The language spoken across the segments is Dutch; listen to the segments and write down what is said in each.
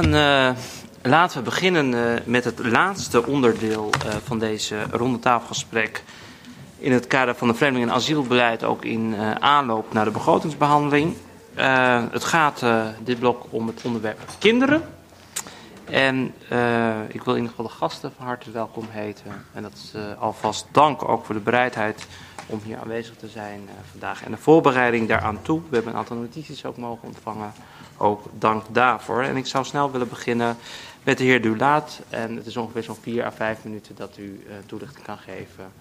Uh, laten we beginnen uh, met het laatste onderdeel uh, van deze rondetafelgesprek. In het kader van het vreemdeling- en asielbeleid, ook in aanloop naar de begrotingsbehandeling. het gaat dit blok om het onderwerp kinderen. En ik wil in ieder geval de gasten van harte welkom heten. En dat is alvast dank ook voor de bereidheid om hier aanwezig te zijn vandaag. En de voorbereiding daaraan toe. We hebben een aantal notities ook mogen ontvangen ook dank daarvoor. En ik zou snel willen beginnen met de heer Dulaat. En het is ongeveer zo'n 4 à 5 minuten dat u uh, toelichting kan geven,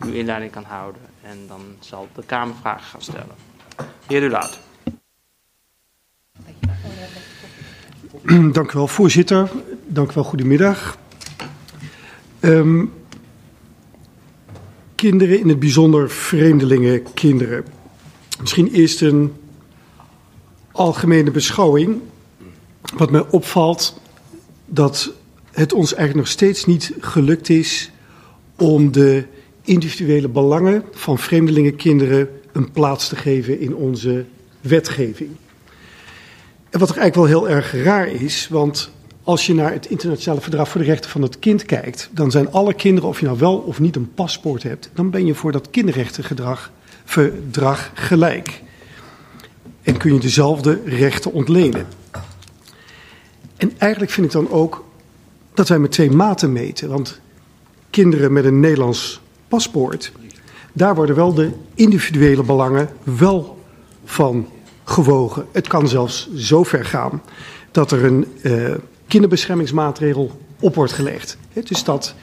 uw inleiding kan houden. En dan zal de Kamer vragen gaan stellen. Heer Dulaat. Dank u wel, voorzitter. Dank u wel, goedemiddag. Um, kinderen, in het bijzonder vreemdelingen kinderen. Misschien eerst een algemene beschouwing. Wat mij opvalt, dat het ons eigenlijk nog steeds niet gelukt is om de individuele belangen van vreemdelingenkinderen een plaats te geven in onze wetgeving. En wat er eigenlijk wel heel erg raar is, want als je naar het internationale verdrag voor de rechten van het kind kijkt, dan zijn alle kinderen, of je nou wel of niet een paspoort hebt, dan ben je voor dat kinderrechtenverdrag verdrag gelijk en kun je dezelfde rechten ontlenen. En eigenlijk vind ik dan ook dat wij met twee maten meten. Want kinderen met een Nederlands paspoort, daar worden wel de individuele belangen wel van gewogen. Het kan zelfs zo ver gaan dat er een uh, kinderbeschermingsmaatregel op wordt gelegd. dus dat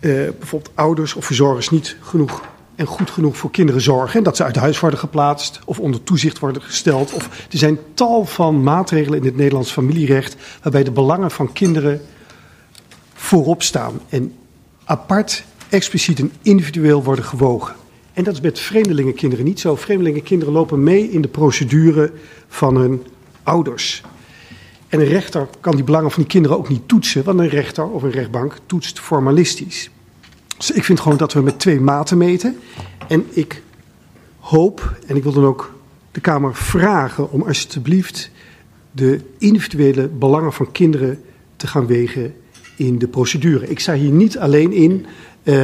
uh, bijvoorbeeld ouders of verzorgers niet genoeg en goed genoeg voor kinderen zorgen. En dat ze uit huis worden geplaatst of onder toezicht worden gesteld. Of er zijn tal van maatregelen in het Nederlands familierecht waarbij de belangen van kinderen voorop staan. En apart, expliciet en individueel worden gewogen. En dat is met vreemdelingenkinderen niet zo. Vreemdelingenkinderen lopen mee in de procedure van hun ouders. En een rechter kan die belangen van die kinderen ook niet toetsen, want een rechter of een rechtbank toetst formalistisch. Dus ik vind gewoon dat we met twee maten meten. En ik hoop, en ik wil dan ook de Kamer vragen om alsjeblieft de individuele belangen van kinderen te gaan wegen in de procedure. Ik sta hier niet alleen in. Uh,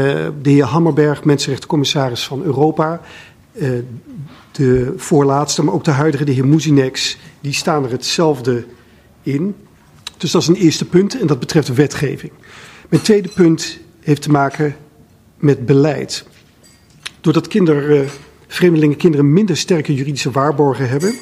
de heer Hammerberg, mensenrechtencommissaris van Europa, uh, de voorlaatste, maar ook de huidige, de heer Moezinex, die staan er hetzelfde in. Dus dat is een eerste punt en dat betreft de wetgeving. Mijn tweede punt heeft te maken met beleid. Doordat kinder, uh, vreemdelingenkinderen minder sterke juridische waarborgen hebben.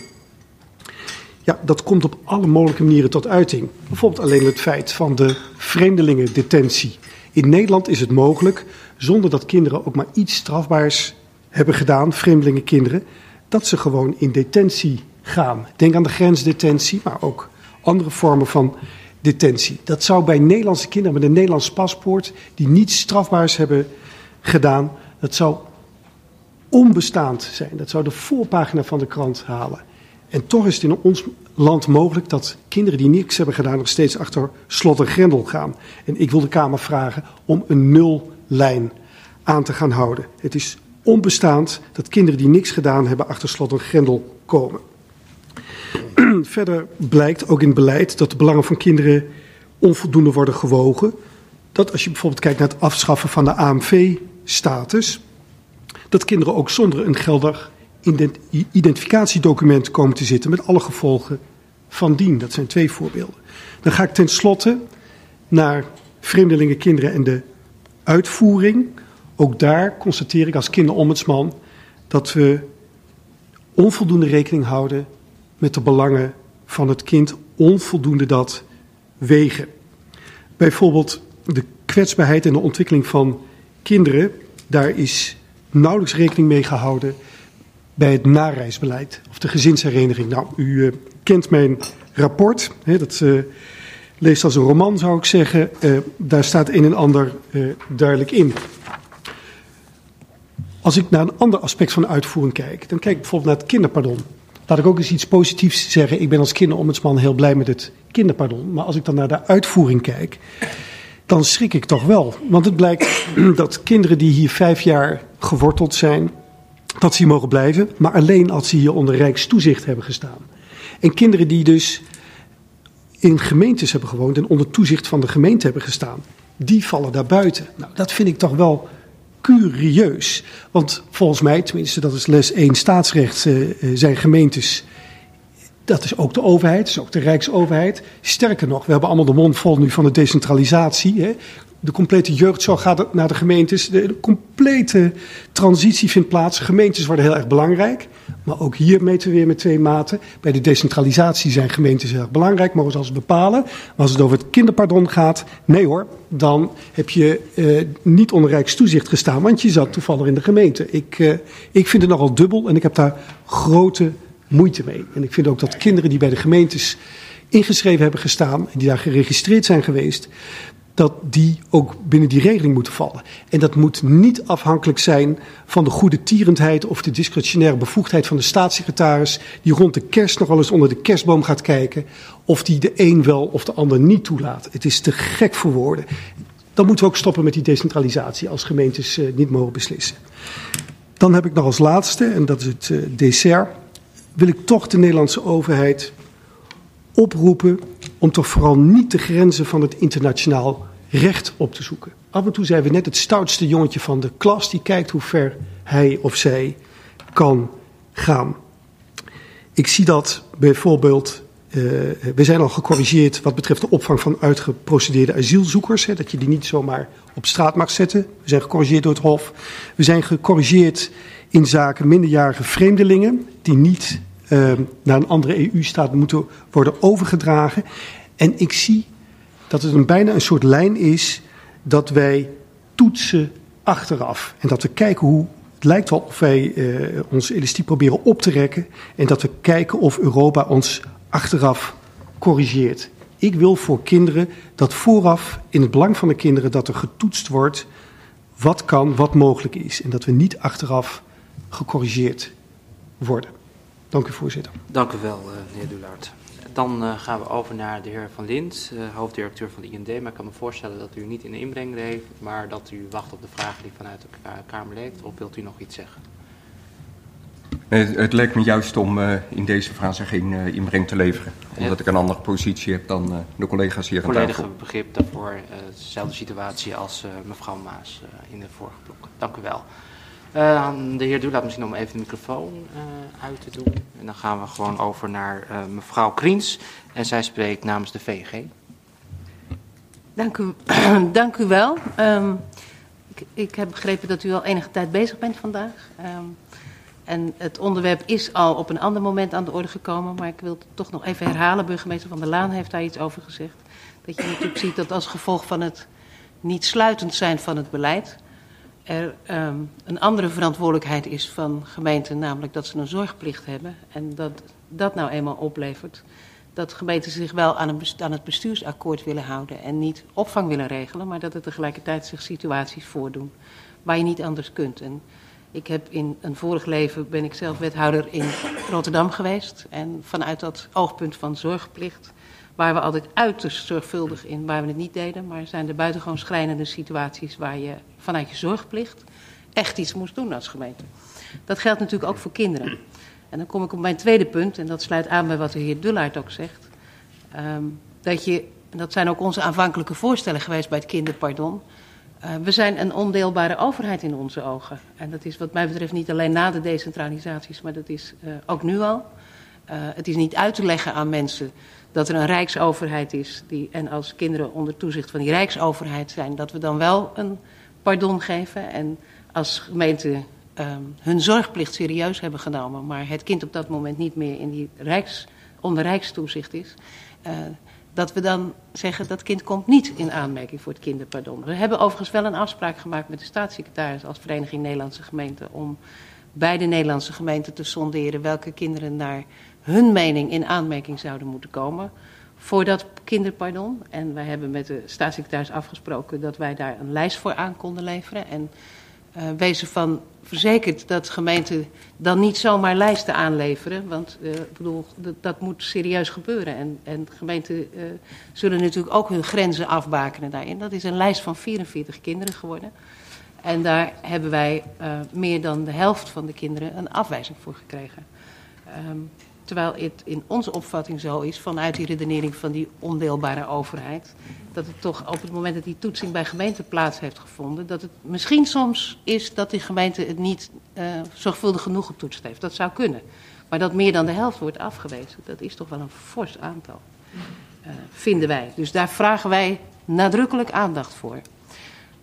Ja, dat komt op alle mogelijke manieren tot uiting. Bijvoorbeeld alleen het feit van de vreemdelingendetentie. In Nederland is het mogelijk, zonder dat kinderen ook maar iets strafbaars hebben gedaan, vreemdelingenkinderen, dat ze gewoon in detentie gaan. Denk aan de grensdetentie, maar ook andere vormen van detentie. Dat zou bij Nederlandse kinderen met een Nederlands paspoort, die niets strafbaars hebben gedaan. Dat zou onbestaand zijn. Dat zou de voorpagina van de krant halen. En toch is het in ons land mogelijk dat kinderen die niks hebben gedaan nog steeds achter slot en grendel gaan. En ik wil de Kamer vragen om een nullijn aan te gaan houden. Het is onbestaand dat kinderen die niks gedaan hebben achter slot en grendel komen. Verder blijkt ook in beleid dat de belangen van kinderen onvoldoende worden gewogen. Dat als je bijvoorbeeld kijkt naar het afschaffen van de AMV status, dat kinderen ook zonder een geldig identificatiedocument komen te zitten met alle gevolgen van dien. Dat zijn twee voorbeelden. Dan ga ik tenslotte naar vreemdelingenkinderen en de uitvoering. Ook daar constateer ik als kinderombudsman dat we onvoldoende rekening houden met de belangen van het kind, onvoldoende dat wegen. Bijvoorbeeld de kwetsbaarheid en de ontwikkeling van kinderen, daar is nauwelijks rekening mee gehouden bij het nareisbeleid of de gezinshereniging. Nou, u uh, kent mijn rapport, hè, dat uh, leest als een roman zou ik zeggen. Uh, daar staat een en ander duidelijk in. Als ik naar een ander aspect van de uitvoering kijk, dan kijk ik bijvoorbeeld naar het kinderpardon. Laat ik ook eens iets positiefs zeggen. Ik ben als kinderombudsman heel blij met het kinderpardon. Maar als ik dan naar de uitvoering kijk, dan schrik ik toch wel. Want het blijkt dat kinderen die hier vijf jaar geworteld zijn, dat ze hier mogen blijven, maar alleen als ze hier onder rijkstoezicht hebben gestaan. En kinderen die dus in gemeentes hebben gewoond en onder toezicht van de gemeente hebben gestaan, die vallen daar buiten. Nou, dat vind ik toch wel curieus. Want volgens mij, tenminste dat is les 1 staatsrecht, uh, zijn gemeentes dat is ook de overheid, dat is ook de Rijksoverheid. Sterker nog, we hebben allemaal de mond vol nu van de decentralisatie. Hè. De complete jeugdzorg gaat naar de gemeentes. De, complete transitie vindt plaats. Gemeentes worden heel erg belangrijk. Maar ook hier meten we weer met twee maten. Bij de decentralisatie zijn gemeentes heel erg belangrijk, mogen ze als bepalen. Maar als het over het kinderpardon gaat, nee hoor, dan heb je uh, niet onder Rijkstoezicht gestaan, want je zat toevallig in de gemeente. Ik, uh, ik vind het nogal dubbel en ik heb daar grote moeite mee. En ik vind ook dat kinderen die bij de gemeentes ingeschreven hebben gestaan en die daar geregistreerd zijn geweest, dat die ook binnen die regeling moeten vallen. En dat moet niet afhankelijk zijn van de goede tierendheid of de discretionaire bevoegdheid van de staatssecretaris, die rond de kerst nog wel eens onder de kerstboom gaat kijken, of die de een wel of de ander niet toelaat. Het is te gek voor woorden. Dan moeten we ook stoppen met die decentralisatie als gemeentes uh, niet mogen beslissen. Dan heb ik nog als laatste, en dat is het uh, dessert, wil ik toch de Nederlandse overheid oproepen om toch vooral niet de grenzen van het internationaal recht op te zoeken. Af en toe zijn we net het stoutste jongetje van de klas die kijkt hoe ver hij of zij kan gaan. Ik zie dat bijvoorbeeld, uh, we zijn al gecorrigeerd wat betreft de opvang van uitgeprocedeerde asielzoekers. Hè, dat je die niet zomaar op straat mag zetten. We zijn gecorrigeerd door het Hof. We zijn gecorrigeerd in zaken minderjarige vreemdelingen die niet uh, naar een andere EU-staat moeten worden overgedragen. En ik zie dat het een, bijna een soort lijn is dat wij toetsen achteraf. En dat we kijken hoe. Het lijkt wel of wij uh, ons elastiek proberen op te rekken. En dat we kijken of Europa ons achteraf corrigeert. Ik wil voor kinderen dat vooraf, in het belang van de kinderen, dat er getoetst wordt wat kan, wat mogelijk is. En dat we niet achteraf gecorrigeerd worden. Dank u, voorzitter. Dank u wel, uh, meneer Dulaert. Dan uh, gaan we over naar de heer Van Lint, uh, hoofddirecteur van de IND. Maar ik kan me voorstellen dat u niet in de inbreng leeft, maar dat u wacht op de vragen die vanuit de Kamer leeft. Of wilt u nog iets zeggen? Het, het lijkt me juist om uh, in deze fase geen uh, inbreng te leveren. Omdat ja. ik een andere positie heb dan uh, de collega's hier aan tafel. Volledige begrip daarvoor. dezelfde situatie als mevrouw Maas in de vorige blok. Dank u wel. Uh, de heer Dulaat misschien om even de microfoon uh, uit te doen. En dan gaan we gewoon over naar uh, mevrouw Kriens. En zij spreekt namens de VNG. Dank u, dank u wel. Um, ik, ik, heb begrepen dat u al enige tijd bezig bent vandaag. Um, en het onderwerp is al op een ander moment aan de orde gekomen. Maar ik wil het toch nog even herhalen. Burgemeester Van der Laan heeft daar iets over gezegd. Dat je natuurlijk ziet dat als gevolg van het niet sluitend zijn van het beleid er um, een andere verantwoordelijkheid is van gemeenten, namelijk dat ze een zorgplicht hebben. En dat dat nou eenmaal oplevert dat gemeenten zich wel aan, het bestuursakkoord willen houden en niet opvang willen regelen, maar dat er tegelijkertijd zich situaties voordoen waar je niet anders kunt. En ik heb in een vorig leven ben ik zelf wethouder in Rotterdam geweest en vanuit dat oogpunt van zorgplicht waar we altijd uiterst zorgvuldig in, waar we het niet deden, maar zijn er buitengewoon schrijnende situaties waar je vanuit je zorgplicht echt iets moest doen als gemeente. Dat geldt natuurlijk ook voor kinderen. En dan kom ik op mijn tweede punt, en dat sluit aan bij wat de heer Dullaert ook zegt. Um, dat je, dat zijn ook onze aanvankelijke voorstellen geweest bij het kinderpardon. Uh, we zijn een ondeelbare overheid in onze ogen. En dat is wat mij betreft niet alleen na de decentralisaties, maar dat is uh, ook nu al. Uh, het is niet uit te leggen aan mensen dat er een rijksoverheid is die, en als kinderen onder toezicht van die rijksoverheid zijn, dat we dan wel een pardon geven. En als gemeente um, hun zorgplicht serieus hebben genomen, maar het kind op dat moment niet meer in die rijks, onder rijkstoezicht is, dat we dan zeggen dat kind komt niet in aanmerking voor het kinderpardon. We hebben overigens wel een afspraak gemaakt met de staatssecretaris als Vereniging Nederlandse Gemeenten om bij de Nederlandse gemeenten te sonderen welke kinderen naar hun mening in aanmerking zouden moeten komen voor dat kinderpardon. En wij hebben met de staatssecretaris afgesproken dat wij daar een lijst voor aan konden leveren. En uh, wezen van verzekerd dat gemeenten dan niet zomaar lijsten aanleveren. Want uh, ik bedoel, dat, moet serieus gebeuren. En, en gemeenten uh, zullen natuurlijk ook hun grenzen afbakenen daarin. Dat is een lijst van 44 kinderen geworden. En daar hebben wij meer dan de helft van de kinderen een afwijzing voor gekregen. Um, Terwijl het in onze opvatting zo is, vanuit die redenering van die ondeelbare overheid, dat het toch op het moment dat die toetsing bij gemeente plaats heeft gevonden, dat het misschien soms is dat die gemeente het niet uh, zorgvuldig genoeg getoetst heeft. Dat zou kunnen. Maar dat meer dan de helft wordt afgewezen, dat is toch wel een fors aantal, uh, vinden wij. Dus daar vragen wij nadrukkelijk aandacht voor.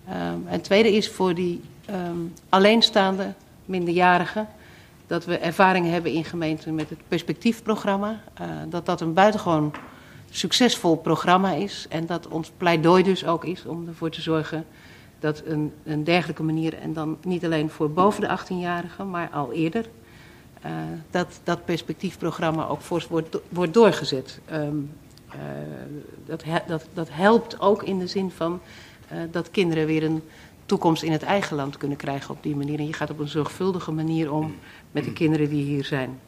En het tweede is voor die um, alleenstaande minderjarigen dat we ervaring hebben in gemeenten met het perspectiefprogramma. Uh, dat dat een buitengewoon succesvol programma is. En dat ons pleidooi dus ook is om ervoor te zorgen dat een, een dergelijke manier, en dan niet alleen voor boven de 18-jarigen, maar al eerder, uh, dat dat perspectiefprogramma ook fors wordt, wordt doorgezet. Um, uh, dat, dat, dat helpt ook in de zin van dat kinderen weer een toekomst in het eigen land kunnen krijgen op die manier. En je gaat op een zorgvuldige manier om met de kinderen die hier zijn.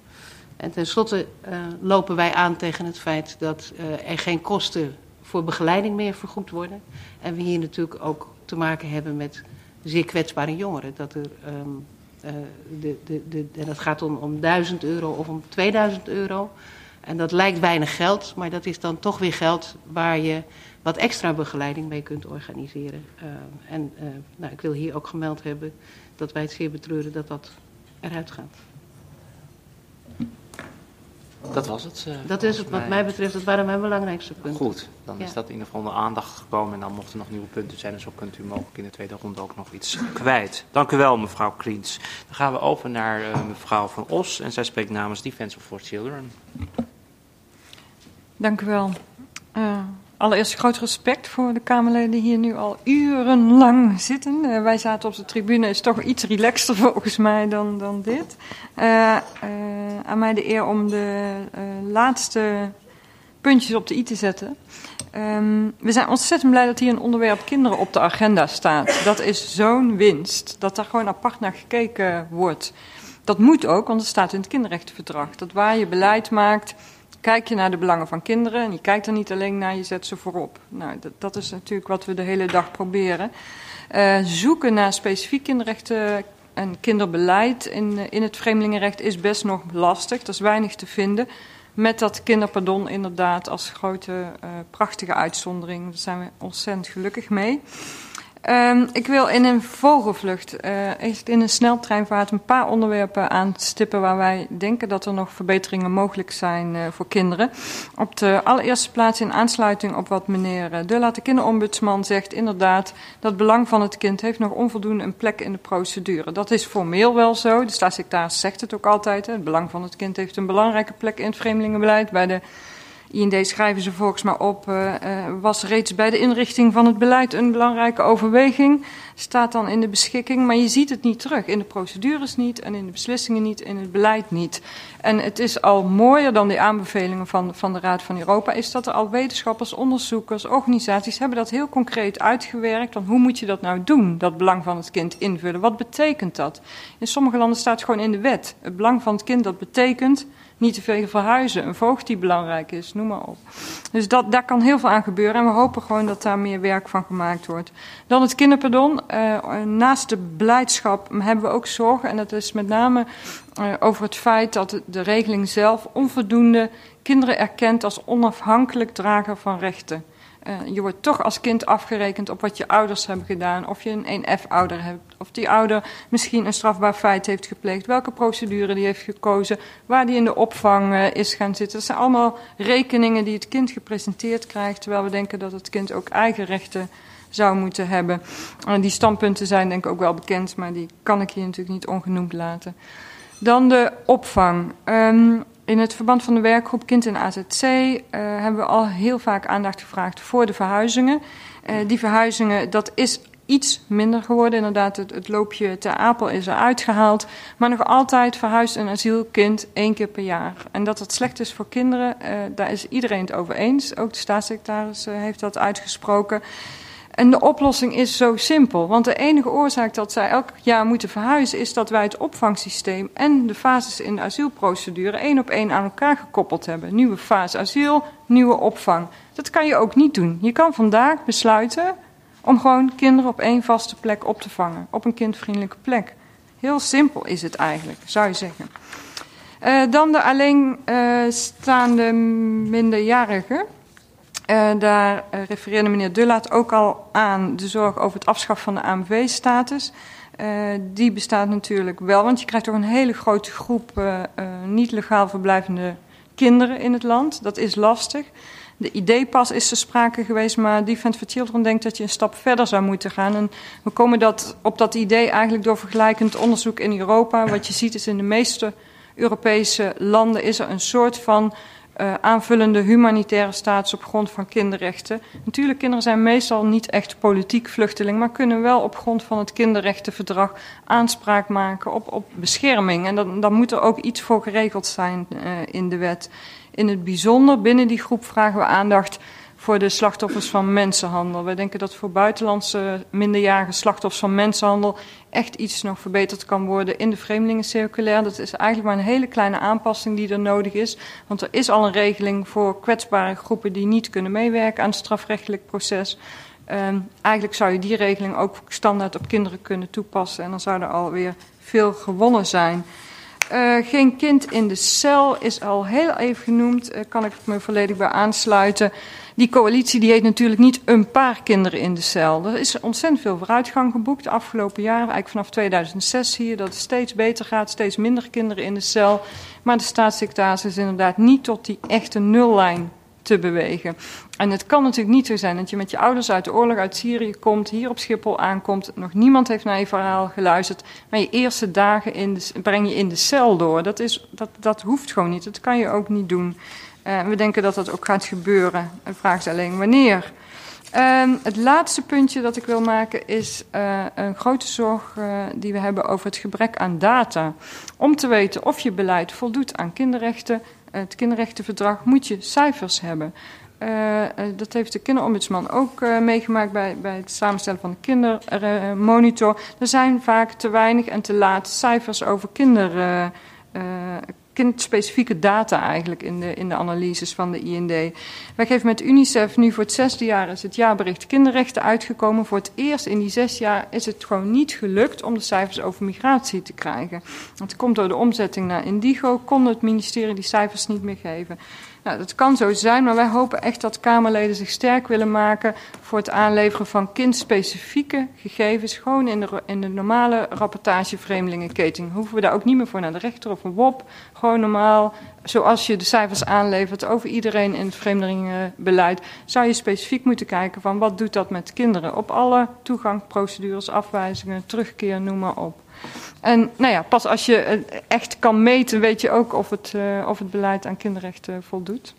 En tenslotte uh, lopen wij aan tegen het feit dat uh, er geen kosten voor begeleiding meer vergoed worden. En we hier natuurlijk ook te maken hebben met zeer kwetsbare jongeren. Dat er, um, uh, de, de, de, en dat gaat om, om 1000 euro of om 2000 euro. En dat lijkt weinig geld, maar dat is dan toch weer geld waar je wat extra begeleiding mee kunt organiseren. Uh, en uh, nou, ik wil hier ook gemeld hebben dat wij het zeer betreuren dat dat eruit gaat. Dat was het. Uh, dat is het wat mij. mij betreft, dat waren mijn belangrijkste punten. Goed, dan ja. is dat in ieder geval onder aandacht gekomen. En dan mochten er nog nieuwe punten zijn. En zo kunt u mogelijk in de tweede ronde ook nog iets kwijt. Dank u wel, mevrouw Kriens. Dan gaan we over naar uh, mevrouw Van Os. En zij spreekt namens Defense for Children. Dank u wel. Uh, Allereerst groot respect voor de Kamerleden die hier nu al urenlang zitten. Uh, wij zaten op de tribune, is toch iets relaxter volgens mij dan, dan dit. Uh, aan mij de eer om de laatste puntjes op de i te zetten. Um, we zijn ontzettend blij dat hier een onderwerp kinderen op de agenda staat. Dat is zo'n winst, dat daar gewoon apart naar gekeken wordt. Dat moet ook, want het staat in het kinderrechtenverdrag. Dat waar je beleid maakt kijk je naar de belangen van kinderen en je kijkt er niet alleen naar, je zet ze voorop. Nou, dat, dat is natuurlijk wat we de hele dag proberen. Uh, zoeken naar specifiek kinderrechten en kinderbeleid in, in het vreemdelingenrecht is best nog lastig. Er is weinig te vinden. Met dat kinderpardon inderdaad als grote, uh, prachtige uitzondering. Daar zijn we ontzettend gelukkig mee. Um, ik wil in een vogelvlucht, echt in een sneltreinvaart, een paar onderwerpen aanstippen waar wij denken dat er nog verbeteringen mogelijk zijn uh, voor kinderen. Op de allereerste plaats in aansluiting op wat meneer De Laat, de kinderombudsman, zegt inderdaad dat belang van het kind heeft nog onvoldoende een plek in de procedure. Dat is formeel wel zo, de staatssecretaris zegt het ook altijd. Het belang van het kind heeft een belangrijke plek in het vreemdelingenbeleid bij de IND schrijven ze volgens mij op, uh, was reeds bij de inrichting van het beleid een belangrijke overweging. Staat dan in de beschikking, maar je ziet het niet terug. In de procedures niet en in de beslissingen niet, in het beleid niet. En het is al mooier dan die aanbevelingen van, van de Raad van Europa, is dat er al wetenschappers, onderzoekers, organisaties hebben dat heel concreet uitgewerkt. Want hoe moet je dat nou doen, dat belang van het kind invullen? Wat betekent dat? In sommige landen staat het gewoon in de wet. Het belang van het kind, dat betekent niet te veel verhuizen, een voogd die belangrijk is, noem maar op. Dus dat, daar kan heel veel aan gebeuren en we hopen gewoon dat daar meer werk van gemaakt wordt. Dan het kinderpardon. Uh, naast de beleidschap hebben we ook zorgen en dat is met name uh, over het feit dat de regeling zelf onvoldoende kinderen erkent als onafhankelijk drager van rechten. Uh, je wordt toch als kind afgerekend op wat je ouders hebben gedaan. Of je een 1F-ouder hebt. Of die ouder misschien een strafbaar feit heeft gepleegd. Welke procedure die heeft gekozen. Waar die in de opvang uh, is gaan zitten. Dat zijn allemaal rekeningen die het kind gepresenteerd krijgt. Terwijl we denken dat het kind ook eigen rechten zou moeten hebben. Die standpunten zijn denk ik ook wel bekend. Maar die kan ik hier natuurlijk niet ongenoemd laten. Dan de opvang. Um, in het verband van de werkgroep Kind in AZC uh, hebben we al heel vaak aandacht gevraagd voor de verhuizingen. Uh, die verhuizingen, dat is iets minder geworden. Inderdaad, het, het loopje ter Apel is eruit gehaald. Maar nog altijd verhuist een asielkind één keer per jaar. En dat dat slecht is voor kinderen, uh, daar is iedereen het over eens. Ook de staatssecretaris heeft dat uitgesproken. En de oplossing is zo simpel. Want de enige oorzaak dat zij elk jaar moeten verhuizen is dat wij het opvangsysteem en de fases in de asielprocedure één op één aan elkaar gekoppeld hebben. Nieuwe fase asiel, nieuwe opvang. Dat kan je ook niet doen. Je kan vandaag besluiten om gewoon kinderen op één vaste plek op te vangen. Op een kindvriendelijke plek. Heel simpel is het eigenlijk, zou je zeggen. Uh, dan de alleenstaande minderjarigen. Uh, daar uh, refereerde meneer Dullaat ook al aan de zorg over het afschaffen van de AMV-status. die bestaat natuurlijk wel, want je krijgt toch een hele grote groep niet legaal verblijvende kinderen in het land. Dat is lastig. De idee-pas is er sprake geweest, maar Defend for Children denkt dat je een stap verder zou moeten gaan. En we komen dat, op dat idee eigenlijk door vergelijkend onderzoek in Europa. Wat je ziet is in de meeste Europese landen is er een soort van uh, aanvullende humanitaire status op grond van kinderrechten. Natuurlijk, kinderen zijn meestal niet echt politiek vluchteling, maar kunnen wel op grond van het kinderrechtenverdrag aanspraak maken op, op bescherming. En dan, dan moet er ook iets voor geregeld zijn uh, in de wet. In het bijzonder binnen die groep vragen we aandacht voor de slachtoffers van mensenhandel. Wij denken dat voor buitenlandse minderjarige slachtoffers van mensenhandel echt iets nog verbeterd kan worden in de vreemdelingencirculair. Dat is eigenlijk maar een hele kleine aanpassing die er nodig is. Want er is al een regeling voor kwetsbare groepen die niet kunnen meewerken aan het strafrechtelijk proces. Um, eigenlijk zou je die regeling ook standaard op kinderen kunnen toepassen. En dan zou er alweer veel gewonnen zijn. Uh, geen kind in de cel is al heel even genoemd. Uh, kan ik me volledig bij aansluiten. Die coalitie die heet natuurlijk niet een paar kinderen in de cel. Er is ontzettend veel vooruitgang geboekt de afgelopen jaren. Eigenlijk vanaf 2006 zie je dat het steeds beter gaat, steeds minder kinderen in de cel. Maar de staatssecretaris is inderdaad niet tot die echte nullijn te bewegen. En het kan natuurlijk niet zo zijn dat je met je ouders uit de oorlog uit Syrië komt, hier op Schiphol aankomt, nog niemand heeft naar je verhaal geluisterd, maar je eerste dagen in breng je in de cel door. Dat, is, dat, dat hoeft gewoon niet, dat kan je ook niet doen. Uh, we denken dat dat ook gaat gebeuren. De vraag is alleen wanneer. Uh, het laatste puntje dat ik wil maken is uh, een grote zorg uh, die we hebben over het gebrek aan data. Om te weten of je beleid voldoet aan kinderrechten, het kinderrechtenverdrag, moet je cijfers hebben. dat heeft de kinderombudsman ook meegemaakt bij, bij het samenstellen van de kindermonitor. er zijn vaak te weinig en te laat cijfers over kinder kindspecifieke data eigenlijk in de, in de analyses van de IND. Wij geven met UNICEF nu voor het zesde jaar is het jaarbericht kinderrechten uitgekomen. Voor het eerst in die zes jaar is het gewoon niet gelukt om de cijfers over migratie te krijgen. Het komt door de omzetting naar Indigo, kon het ministerie die cijfers niet meer geven. Nou, dat kan zo zijn, maar wij hopen echt dat Kamerleden zich sterk willen maken voor het aanleveren van kindspecifieke gegevens, gewoon in de, in de normale rapportage vreemdelingenketen. Hoeven we daar ook niet meer voor naar de rechter of een WOP, gewoon normaal, zoals je de cijfers aanlevert over iedereen in het vreemdelingenbeleid, zou je specifiek moeten kijken van wat doet dat met kinderen op alle toegangsprocedures, afwijzingen, terugkeer, noem maar op. En nou ja, pas als je echt kan meten, weet je ook of het, uh, of het beleid aan kinderrechten voldoet.